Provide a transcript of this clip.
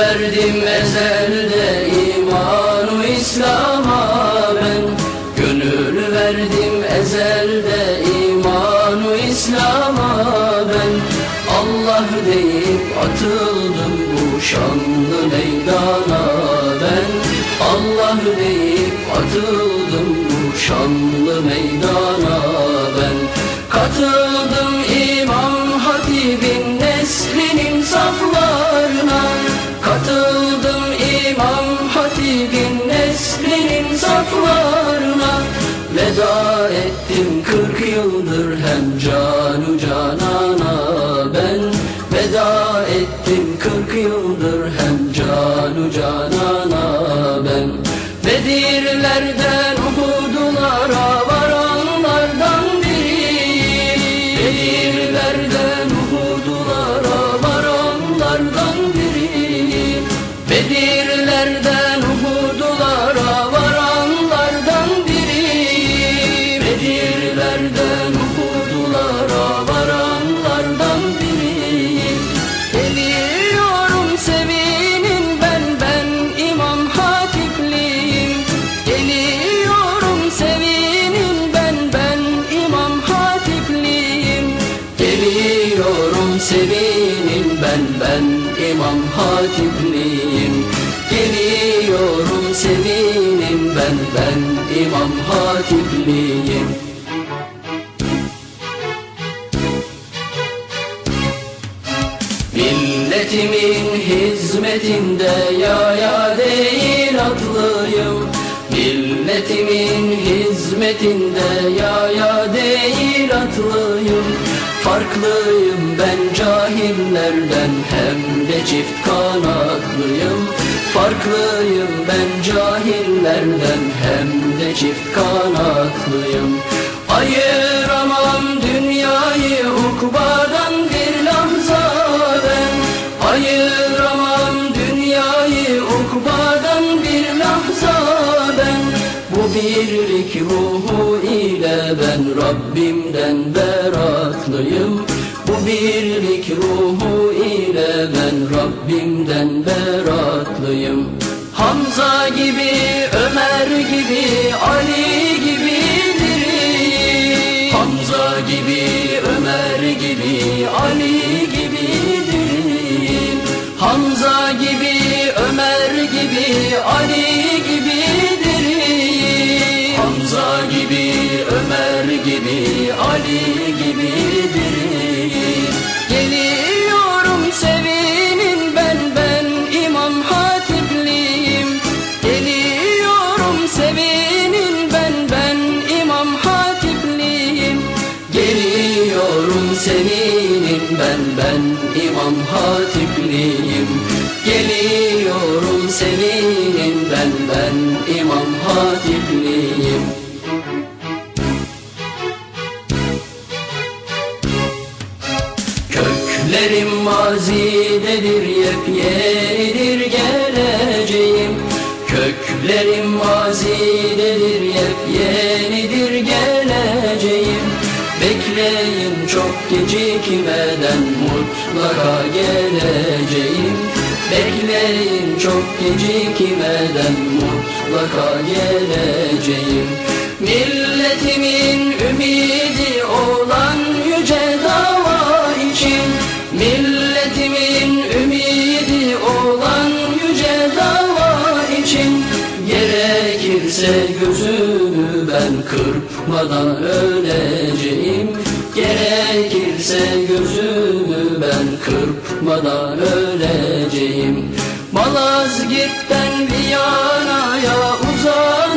verdim ezelde imanu İslam'a ben. Gönül verdim ezelde imanu İslam'a ben. Allah deyip atıldım bu şanlı meydana ben. Allah deyip atıldım bu şanlı meydana ben. Katıldım İmam Hatib'in neslinin saflarına Katıldım İmam Hatib'in neslinin saflarına. Veda ettim kırk yıldır hem canu canana ben. Veda ettim kırk yıldır hem canu canana Bedirlerden Uhud'lara varanlardan biriyim Bedirlerden Uhud'lara varanlardan biriyim Geliyorum sevinin ben ben İmam Hatipliyim. Geliyorum sevinin ben ben İmam Hatipliyim. Geliyorum sevinin ben ben İmam Hatipliyim Geliyorum sevinin ben ben İmam Hatipliyim. Milletimin hizmetinde ya ya değil atlıyım. Milletimin hizmetinde ya ya değil atlıyım. Farklıyım ben cahillerden hem de çift kanatlıyım Farklıyım. Ben cahillerden hem de çift kanatlıyım Ayıramam dünyayı ukbadan bir lahza ben. Ayıramam dünyayı ukbadan bir lahza ben. Bu birlik ruhu ile ben Rabbimden beratlıyım. Bu birlik ruhu ben Rabbimden beratlıyım Hamza gibi, Ömer gibi, Ali gibi diriyim. Hamza gibi, Ömer gibi, Ali gibi diriyim. Hamza gibi, Ömer gibi, Ali gibi diriyim. Hamza gibi, Ömer gibi, Ali gibi ben ben İmam Hatipliyim. Geliyorum sevinin ben ben İmam Hatipliyim. Köklerim mazidedir yepyenidir geleceğim. Köklerim mazidedir yepyenidir gecikmeden mutlaka geleceğim. Bekleyin çok gecikmeden mutlaka geleceğim. Milletimin ümidi olan yüce dava için Milletimin ümidi olan yüce dava için Gerekirse gözümü ben kırpmadan öleceğim Gerekirse gözümü ben kırpmadan öleceğim. Malazgirt'ten Viyana'ya uzanır